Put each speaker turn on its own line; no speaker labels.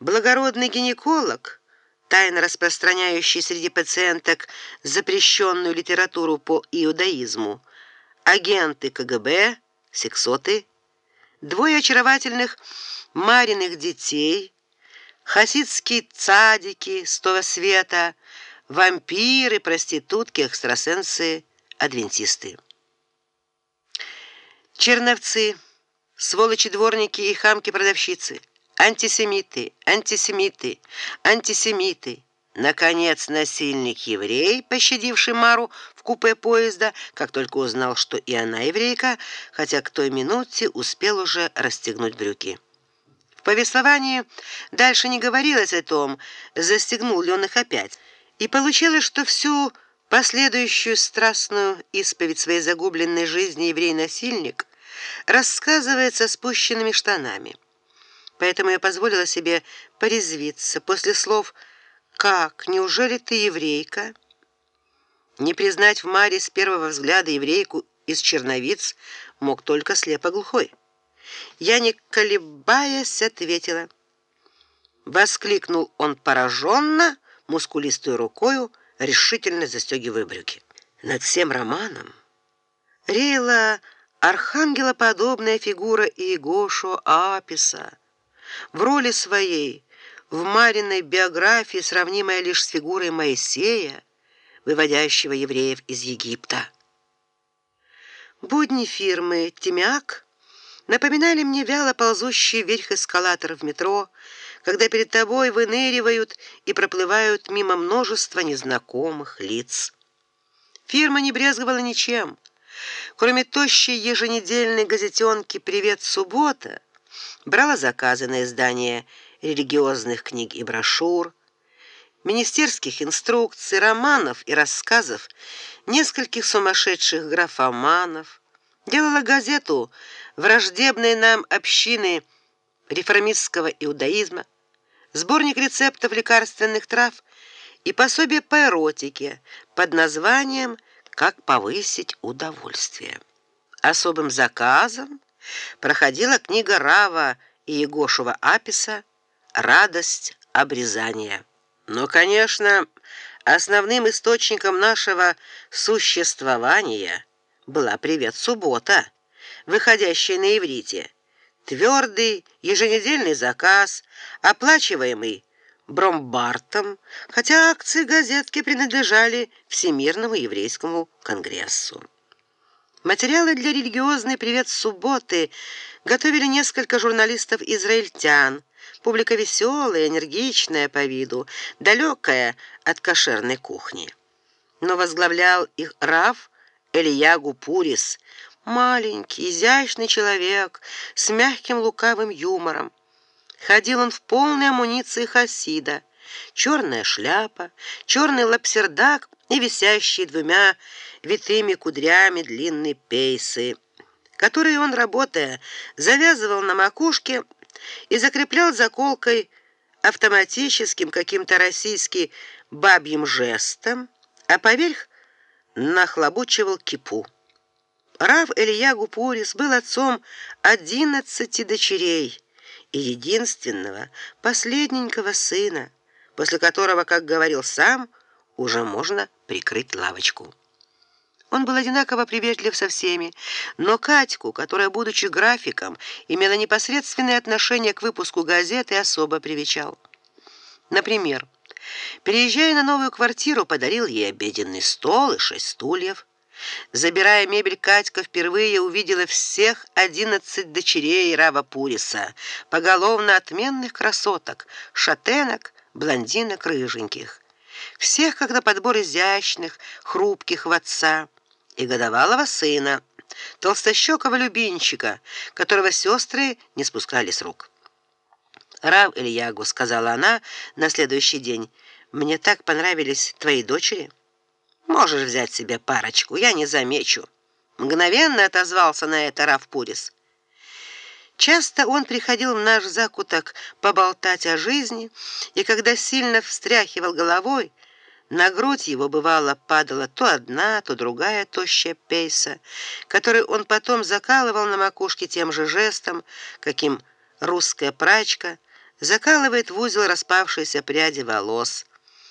Благородный гинеколог, тайно распространяющий среди пациенток запрещенную литературу по иудаизму, агенты КГБ, сексоты, двое очаровательных Мариных детей, хасидские цадики с того света, вампиры, проститутки, экстрасенсы, адвентисты. Черновцы, сволочи-дворники и хамки-продавщицы, антисемиты, антисемиты, антисемиты. Наконец, насильник-еврей, пощадивший Мару в купе поезда, как только узнал, что и она еврейка, хотя к той минуте успел уже расстегнуть брюки. В повествовании дальше не говорилось о том, застегнул ли он их опять. И получилось, что всю последующую страстную исповедь своей загубленной жизни еврей-насильник рассказывает со спущенными штанами. Поэтому я позволила себе порезвиться после слов «Как? Неужели ты еврейка?» Не признать в Маре с первого взгляда еврейку из Черновиц мог только слепоглухой. Я не колебаясь ответила. Воскликнул он пораженно, мускулистой рукой, решительно застегивая брюки. Над всем романом реяла архангелоподобная фигура Иегошуа Аписа в роли своей в Мариной биографии, сравнимая лишь с фигурой Моисея, выводящего евреев из Египта. Будни фирмы Тимяк напоминали мне вяло ползущий вверх эскалатор в метро, когда перед тобой выныривают и проплывают мимо множества незнакомых лиц. Фирма не брезговала ничем, кроме тощей еженедельной газетенки Привет, суббота. Брала заказы на издание религиозных книг и брошюр, министерских инструкций, романов и рассказов нескольких сумасшедших графоманов, делала газету враждебной нам общины реформистского иудаизма, сборник рецептов лекарственных трав и пособие по эротике под названием Как повысить удовольствие. Особым заказом проходила книга Рава и Егошева Аписа Радость обрезания. Но, конечно, основным источником нашего существования была Привет суббота, выходящая на иврите твердый еженедельный заказ, оплачиваемый Бромбартом, хотя акции газетки принадлежали Всемирному еврейскому конгрессу. Материалы для религиозной привет субботы готовили несколько журналистов-израильтян. Публика веселая, энергичная по виду, далекая от кошерной кухни. Но возглавлял их Рав Элиягу Пурис, маленький, изящный человек с мягким лукавым юмором. Ходил он в полной амуниции хасида: черная шляпа, черный лапсердак и висящие двумя витыми кудрями длинные пейсы, которые он работая завязывал на макушке и закреплял заколкой автоматическим каким-то российским бабьим жестом, а поверх нахлобучивал кипу. Рав Илья Гупурис был отцом одиннадцати дочерей и единственного, последненького сына, после которого, как говорил сам, уже можно прикрыть лавочку. Он был одинаково приветлив со всеми, но Катьку, которая, будучи графиком, имела непосредственное отношение к выпуску газеты, особо привечал. Например, переезжая на новую квартиру, подарил ей обеденный стол и шесть стульев. Забирая мебель, Катька впервые увидела всех одиннадцать дочерей Рава Пуриса, поголовно отменных красоток, шатенок, блондинок рыженьких. Всех, как на подбор изящных, хрупких в отца и годовалого сына, толстощёкого любимчика, которого сестры не спускали с рук. Рав Ильягу сказала она на следующий день: "Мне так понравились твои дочери". Можешь взять себе парочку, я не замечу. Мгновенно отозвался на это Рав Пурис. Часто он приходил в наш закуток поболтать о жизни, и когда сильно встряхивал головой, на грудь его бывало падала то одна, то другая тощая пейса, которую он потом закалывал на макушке тем же жестом, каким русская прачка закалывает в узел распавшиеся пряди волос,